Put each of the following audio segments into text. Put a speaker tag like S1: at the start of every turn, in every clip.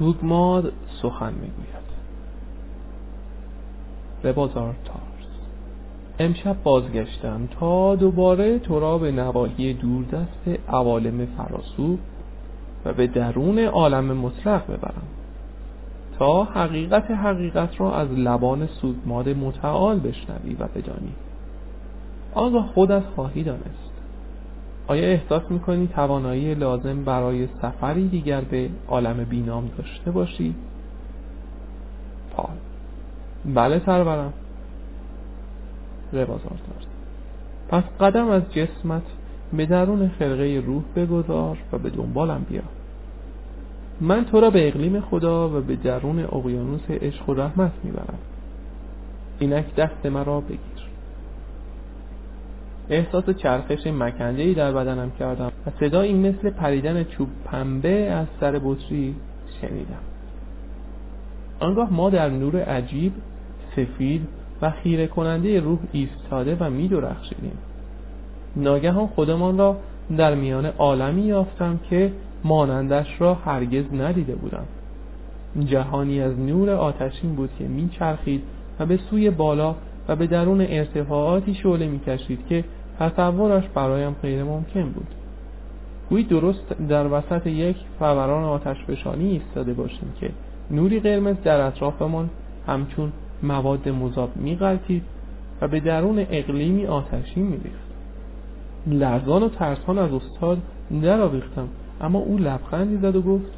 S1: سوگماد سخن می‌گوید. به بازار تارس. امشب بازگشتم تا دوباره تو را به نواحی دوردست عوالم فراسو و به درون عالم مطلق ببرم. تا حقیقت حقیقت را از لبان سودماد متعال بشنوی و بدانی. آنگاه خودت خواهی دانست. آیا احساس می‌کنی توانایی لازم برای سفری دیگر به عالم بینام داشته باشی؟ پال. بله سرورم. روازار دارد پس قدم از جسمت به درون خرقه روح بگذار و به دنبالم بیا. من تو را به اقلیم خدا و به درون اقیانوس عشق و رحمت می‌برم. اینک دست مرا بگیر. احساس چرخش مکنده در بدنم کردم و صدایی مثل پریدن چوب پنبه از سر بطری شنیدم. آنگاه ما در نور عجیب سفید و خیره کننده روح ایستاده و می درخشیدیم. ناگهان خودمان را در میان عالمی یافتم که مانندش را هرگز ندیده بودم. جهانی از نور آتشین بود که میچرخید و به سوی بالا و به درون ارتفاعاتی شعله می‌کشید که تصورش برایم غیر ممکن بود. گویی درست در وسط یک فوران آتش فشانی ایستاده باشیم که نوری قرمز در اطرافمان همچون مواد مذاب میغلطید و به درون اقلیمی آتشین میریخت. لرزان و ترسان از استاد درآویختم اما او لبخندی زد و گفت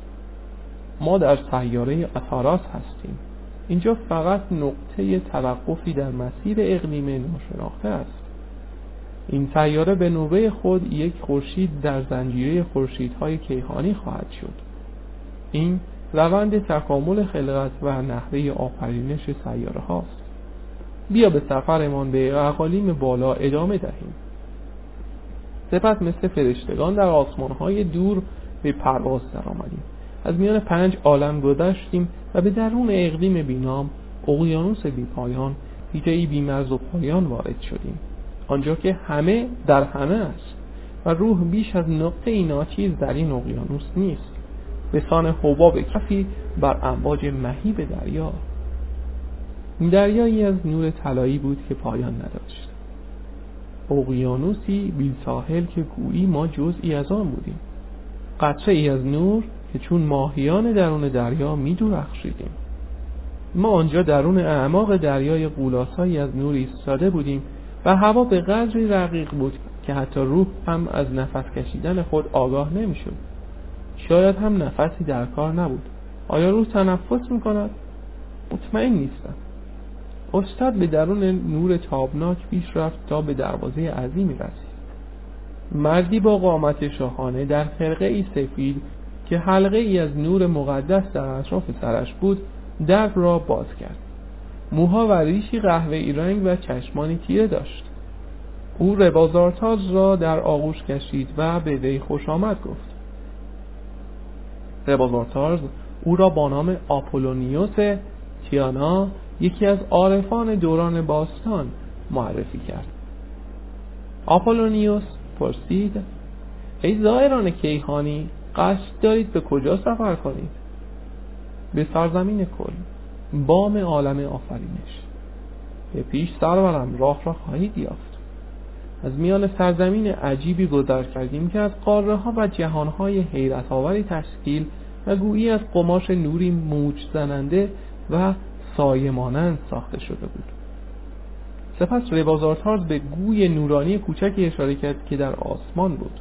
S1: ما در سیاره اتاراس هستیم. اینجا فقط نقطه توقفی در مسیر اقلیم ناشناخته است. این سیاره به نوبه خود یک خورشید در زنجیره خورشیدهای کیهانی خواهد شد. این روند تکامل خلقت و نحوه آفرینش سیاره هاست. بیا به سفرمان به اقالیم بالا ادامه دهیم. سپس مثل فرشتگان در آسمانهای دور به پرواز در آمدیم از میان پنج عالم گذشتیم و به درون اقلیم بینام اقیانوس بی پایان هیچه بیمرز و پایان وارد شدیم. آنجا که همه در همه است و روح بیش از نقطه ای ناچیز در این اقیانوس نیست. به سان حباب کفی بر امواج مهیب دریا. دریایی از نور طلایی بود که پایان نداشت. اقیانوسی بی ساحل که گویی ما جزئی از آن بودیم. قطره ای از نور که چون ماهیان درون دریا می درخشیدیم. ما آنجا درون اعماق دریای قولاسایی از نور ایستاده بودیم و هوا به قدری رقیق بود که حتی روح هم از نفس کشیدن خود آگاه نمی‌شد. شاید هم نفسی در کار نبود آیا روح تنفس می کند؟ مطمئن نیستم استاد به درون نور تابناک پیش رفت تا به دروازه عظیمی رسید مردی با قامت شاهانه در خرقه ای سفید که حلقه ای از نور مقدس در اطراف سرش بود در را باز کرد موها و ریشی قهوه ای رنگ و چشمانی تیره داشت. او ربازارتاز را در آغوش کشید و به وی خوش آمد گفت. ربازارتاز او را با نام آپولونیوس تیانا یکی از عارفان دوران باستان معرفی کرد. آپولونیوس پرسید ای زائران کیهانی قصد دارید به کجا سفر کنید؟ به سرزمین کل. بام عالم آفرینش. به پیش سرورم راه را خواهید یافت. از میان سرزمین عجیبی گذر کردیم که از قاره ها و جهان های حیرت آوری تشکیل و گویی از قماش نوری موج زننده و سایه مانند ساخته شده بود. سپس ربازارتارز به گوی نورانی کوچکی اشاره کرد که در آسمان بود.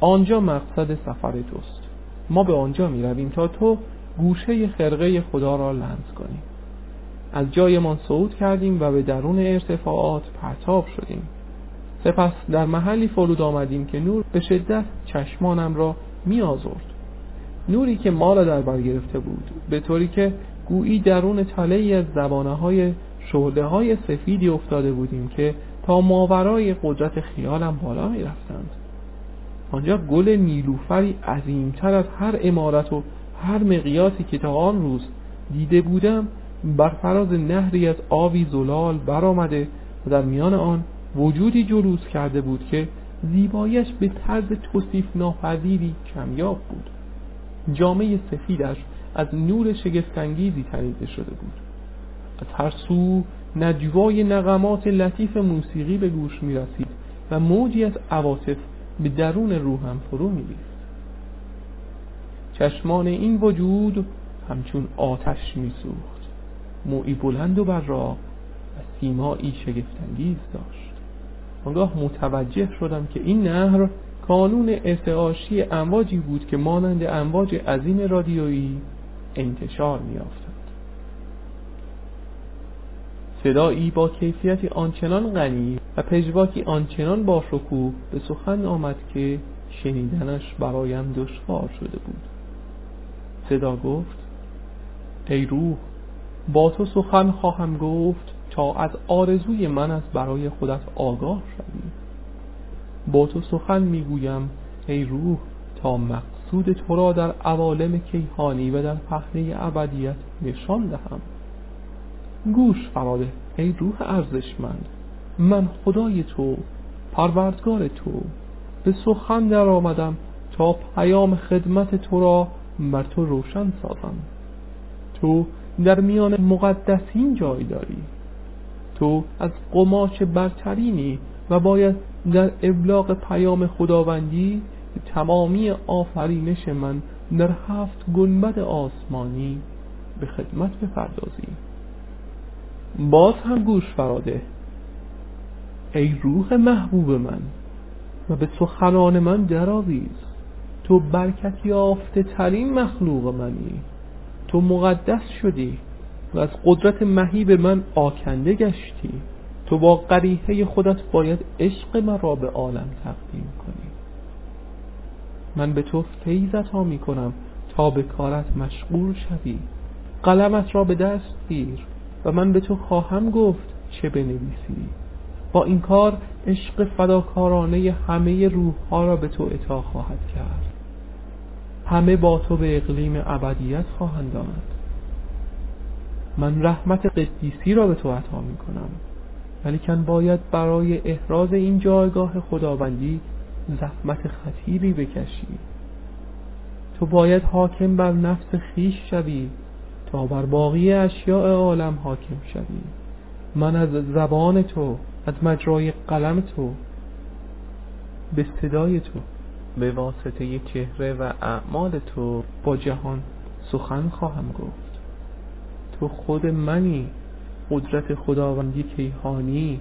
S1: آنجا مقصد سفر توست. ما به آنجا می رویم تا تو گوشه خرقه خدا را لمس کنیم. از جایمان صعود کردیم و به درون ارتفاعات پرتاب شدیم. سپس در محلی فرود آمدیم که نور به شدت چشمانم را می آزرد نوری که ما را در بر گرفته بود به طوری که گویی درون تله از زبانه های شهده های سفیدی افتاده بودیم که تا ماورای قدرت خیالم بالا می رفتند آنجا گل نیلوفری عظیمتر از هر امارت و هر مقیاسی که تا آن روز دیده بودم بر فراز نهری از آبی زلال برآمده و در میان آن وجودی جلوس کرده بود که زیبایش به طرز توصیف ناپذیری کمیاب بود. جامعه سفیدش از نور شگفتانگیزی تنیده شده بود. از هر سو نجوای نغمات لطیف موسیقی به گوش می رسید و موجی از عواطف به درون روحم فرو می چشمان این وجود همچون آتش می سوخت موی بلند و براق و سیمایی شگفتانگیز داشت. آنگاه متوجه شدم که این نهر کانون ارتعاشی امواجی بود که مانند امواج عظیم رادیویی انتشار میافتند صدایی با کیفیتی آنچنان غنی و پژواکی آنچنان با شکوه به سخن آمد که شنیدنش برایم دشوار شده بود. صدا گفت ای روح با تو سخن خواهم گفت تا از آرزوی من از برای خودت آگاه شوی. با تو سخن می‌گویم ای روح تا مقصود تو را در عوالم کیهانی و در پهنه ابدیت نشان دهم. گوش فراده ای روح ارزشمند من خدای تو پروردگار تو به سخن در آمدم تا پیام خدمت تو را بر تو روشن سازم. تو در میان مقدسین جای داری. تو از قماش برترینی و باید در ابلاغ پیام خداوندی تمامی آفرینش من در هفت گنبد آسمانی به خدمت بپردازی. باز هم گوش فراده. ای روح محبوب من و به سخنان من درآویز. تو برکت یافته ترین مخلوق منی. تو مقدس شدی و از قدرت مهیب من آکنده گشتی. تو با قریحه خودت باید عشق مرا به عالم تقدیم کنی. من به تو فیضت ها می کنم تا به کارت مشغول شوی. قلمت را به دست گیر و من به تو خواهم گفت چه بنویسی. با این کار عشق فداکارانه همه روح ها را به تو اطاع خواهد کرد. همه با تو به اقلیم ابدیت خواهند آمد. من رحمت قدیسی را به تو عطا می کنم ولیکن باید برای احراز این جایگاه خداوندی زحمت خطیری بکشی. تو باید حاکم بر نفس خیش شوی تا بر باقی اشیاء عالم حاکم شوی. من از زبان تو از مجرای قلم تو به صدای تو به واسطه چهره و اعمال تو با جهان سخن خواهم گفت تو خود منی قدرت خداوندی کیهانی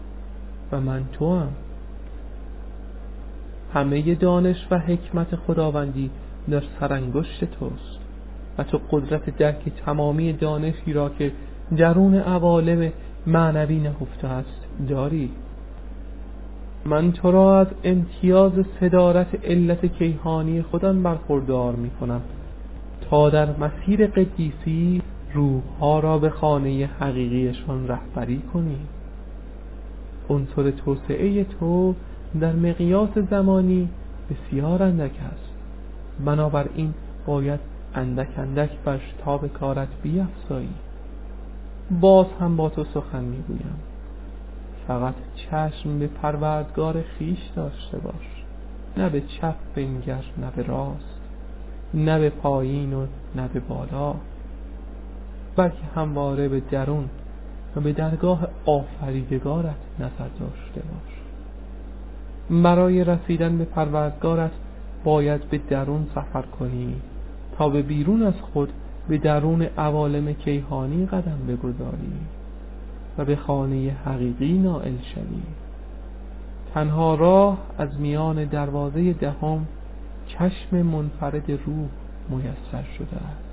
S1: و من تو هم. همه دانش و حکمت خداوندی در سرانگشت توست و تو قدرت درک تمامی دانشی را که درون عوالم معنوی نهفته است داری من تو را از امتیاز صدارت علت کیهانی خودم برخوردار می کنم تا در مسیر قدیسی روحها را به خانه حقیقیشان رهبری کنی. عنصر توسعه تو در مقیاس زمانی بسیار اندک است. بنابراین باید اندک اندک بر شتاب کارت بیافزایی باز هم با تو سخن می‌گویم. فقط چشم به پروردگار خیش داشته باش. نه به چپ بنگر نه به راست نه به پایین و نه به بالا بلکه همواره به درون و به درگاه آفریدگارت نظر داشته باش. برای رسیدن به پروردگارت باید به درون سفر کنی تا به بیرون از خود به درون عوالم کیهانی قدم بگذاری. و به خانه حقیقی نائل شوی تنها راه از میان دروازه دهم چشم منفرد روح میسر شده است.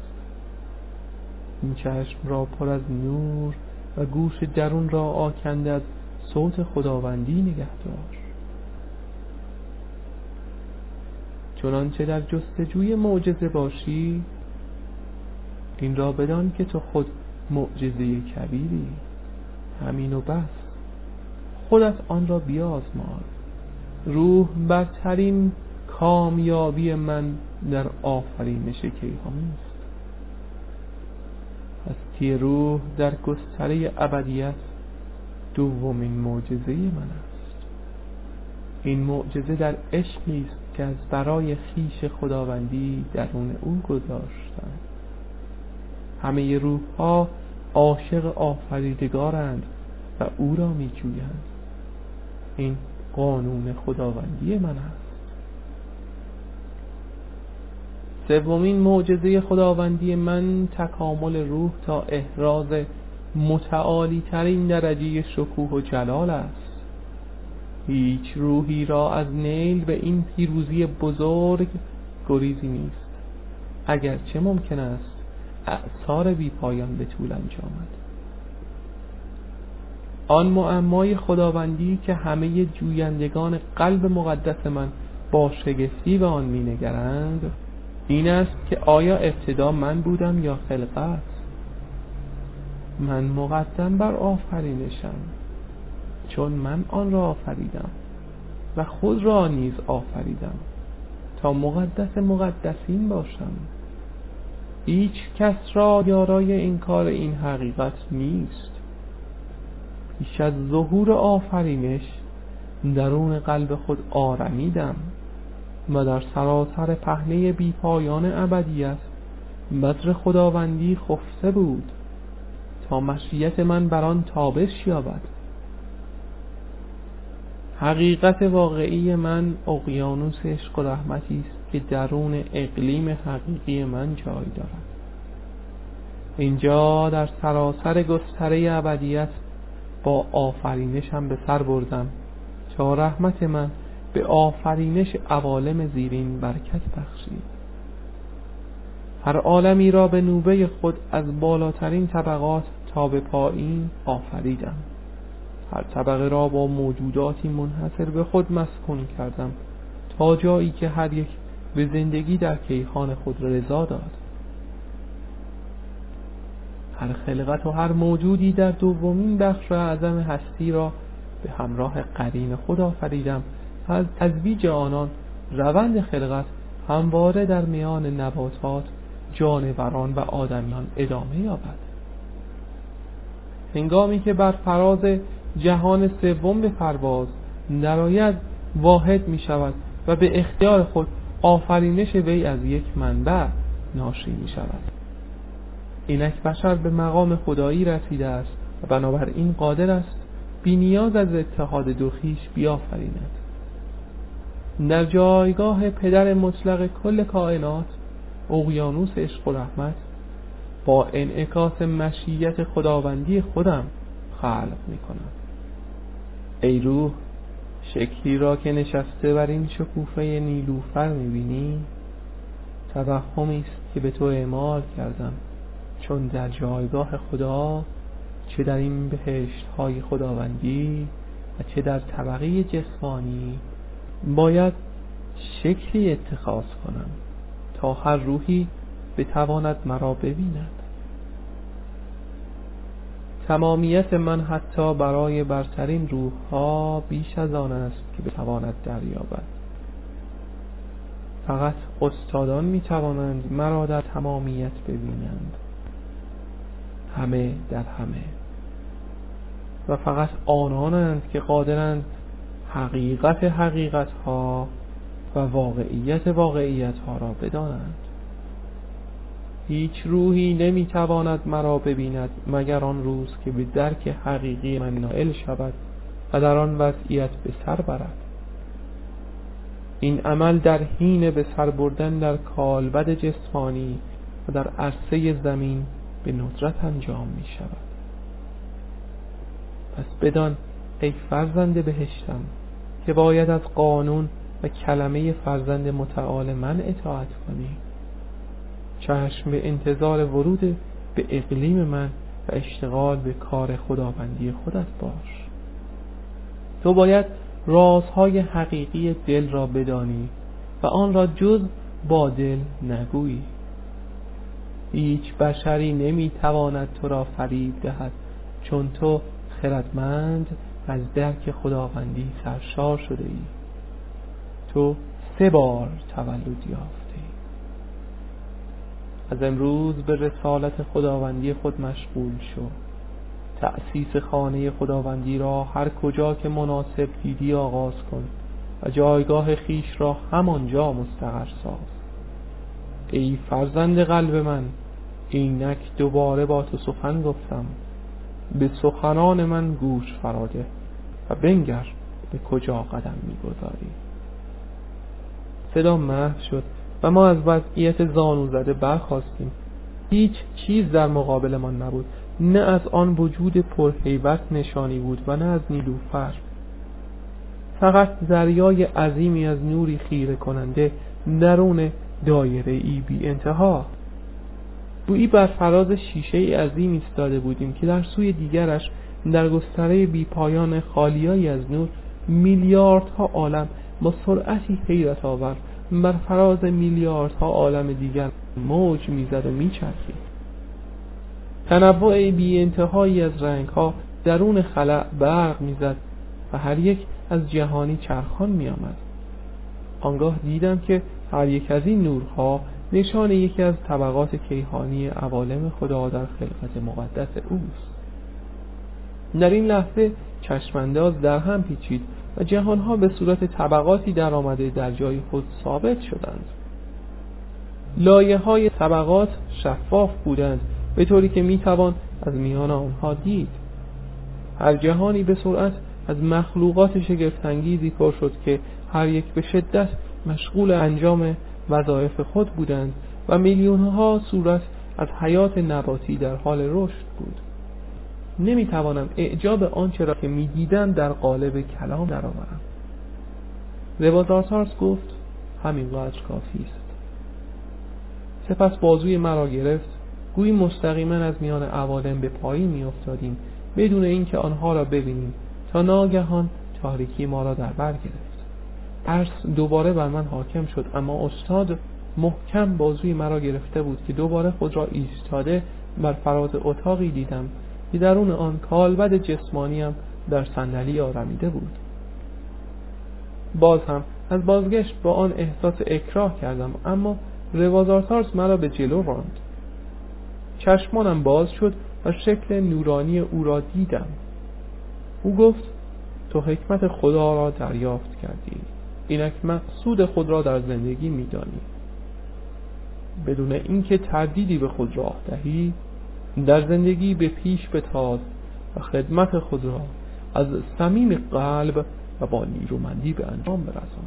S1: این چشم را پر از نور و گوش درون را آکنده از صوت خداوندی نگهدار. چنانچه در جستجوی معجزه باشی این را بدان که تو خود معجزه کبیری. همین و بس. خودت آن را بیازمای. روح برترین کامیابی من در آفرینش کیهانی است. هستی روح در گستره ابدیت دومین معجزه من است. این معجزه در عشقی است که از برای خیش خداوندی درون او گذاشتم. همه روح ها عاشق آفریدگارند. او را می جویند این قانون خداوندی من است. سومین معجزه خداوندی من تکامل روح تا احراز متعالی ترین درجه شکوه و جلال است. هیچ روحی را از نیل به این پیروزی بزرگ گریزی نیست. اگرچه ممکن است اعثار بی پایان به طول انجامد. آن معمای خداوندی که همه جویندگان قلب مقدس من با شگفتی به آن مینگرند این است که آیا ابتدا من بودم یا خلقت؟ من مقدم بر آفرینشم چون من آن را آفریدم و خود را نیز آفریدم. تا مقدس مقدسین باشم. هیچ کس را یارای این کار این حقیقت نیست. پیش از ظهور آفرینش درون قلب خود آرمیدم و در سراسر پهنه بی پایان ابدیت بذر خداوندی خفته بود تا مشیت من بر آن تابش یابد. حقیقت واقعی من اقیانوس عشق و رحمتی است که درون اقلیم حقیقی من جای دارد. اینجا در سراسر گستره ابدیت با آفرینشم به سر بردم. تا رحمت من. به آفرینش عوالم زیرین برکت بخشید. هر عالمی را به نوبه خود از بالاترین طبقات تا به پایین آفریدم. هر طبقه را با موجوداتی منحصر به خود مسکون کردم تا جایی که هر یک به زندگی در کیخان خود رضا داد. هر خلقت و هر موجودی در دومین بخش اعظم هستی را به همراه قرین خود آفریدم. و از تزویج آنان روند خلقت همواره در میان نباتات جانوران و آدمیان ادامه یابد. هنگامی که بر فراز جهان سوم به پرواز درآید واحد می شود و به اختیار خود آفرینش وی از یک منبع ناشی می شود اینک بشر به مقام خدایی رسیده است و بنابراین قادر است بی نیاز از اتحاد دو خویش بیافریند. در جایگاه پدر مطلق کل کائنات اقیانوس عشق و رحمت با انعکاس مشیت خداوندی خودم خلق می کنم ای روح شکلی را که نشسته بر این شکوفه نیلوفر می‌بینی توهمی است که به تو اعمال کردم. چون در جایگاه خدا چه در این بهشت های خداوندی و چه در طبقه جسمانی باید شکلی اتخاذ کنم تا هر روحی بتواند مرا ببیند. تمامیت من حتی برای برترین روح ها بیش از آن است که بتواند دریابد. فقط استادان می توانند مرا در تمامیت ببینند. همه در همه. و فقط آنانند که قادرند حقیقت حقیقت ها و واقعیت واقعیت ها را بدانند. هیچ روحی نمی‌تواند مرا ببیند مگر آن روز که به درک حقیقی من نائل شود و در آن وضعیت به سر برد. این عمل در حین به سر بردن در کالبد جسمانی و در عرصه زمین به ندرت انجام می شود. پس بدان ای فرزند بهشتم که باید از قانون و کلمه فرزند متعال من اطاعت کنی. چشم به انتظار ورود به اقلیم من و اشتغال به کار خداوندی خودت باش. تو باید رازهای حقیقی دل را بدانی و آن را جز با دل نگویی. هیچ بشری نمی‌تواند تو را فریب دهد چون تو خردمند از درک خداوندی سرشار شده ای. تو سه بار تولد یافته از امروز به رسالت خداوندی خود مشغول شو. تأسیس خانه خداوندی را هر کجا که مناسب دیدی آغاز کن و جایگاه خیش را همانجا مستقر ساز. ای فرزند قلب من اینک دوباره با تو سخن گفتم. به سخنان من گوش فراده و بنگر به کجا قدم می‌گذاری. صدا محو شد و ما از وضعیت زانو زده برخواستیم هیچ چیز در مقابلمان نبود. نه از آن وجود پرهیبت نشانی بود و نه از نیلوفر فقط دریای عظیمی از نوری خیره کننده درون دایره ای بی انتها گویی بر فراز شیشه ای عظیم ایستاده بودیم که در سوی دیگرش در گستره بی پایان خالیایی از نور میلیاردها عالم با سرعتی حیرت آور بر فراز میلیاردها عالم دیگر موج می‌زد و میچرخید. تنوع بی انتهایی از رنگ ها درون خلع برق می‌زد و هر یک از جهانی چرخان میآمد. آنگاه دیدم که هر یک از این نورها نشان یکی از طبقات کیهانی عوالم خدا در خلقت مقدس اوست. در این لحظه چشمانداز در هم پیچید و جهانها به صورت طبقاتی در آمده در جای خود ثابت شدند. لایه های طبقات شفاف بودند به طوری که می‌توان از میان آنها دید. هر جهانی به سرعت از مخلوقات شگفتانگیزی پر شد که هر یک به شدت مشغول انجام وظایف خود بودند و میلیونها صورت از حیات نباتی در حال رشد بود. نمی‌توانم اعجاب آنچه را که می‌دیدم در قالب کلام درآورم. روازارتارس گفت همینقدر کافی است. سپس بازوی مرا گرفت. گویی مستقیما از میان عوالم به پایین میافتادیم بدون اینکه آنها را ببینیم تا ناگهان تاریکی ما را در بر گرفت. ترس دوباره بر من حاکم شد اما استاد محکم بازوی مرا گرفته بود که دوباره خود را ایستاده بر فراز اتاقی دیدم که درون آن کالبد جسمانیم در صندلی آرمیده بود. باز هم از بازگشت با آن احساس اکراه کردم اما روازارتارس مرا به جلو راند. چشمانم باز شد و شکل نورانی او را دیدم. او گفت تو حکمت خدا را دریافت کردی. اینک مقصود خود را در زندگی میدانی. بدون اینکه تردیدی به خود راه دهی در زندگی به پیش بتاز و خدمت خود را از صمیم قلب و با نیرومندی به انجام برسان.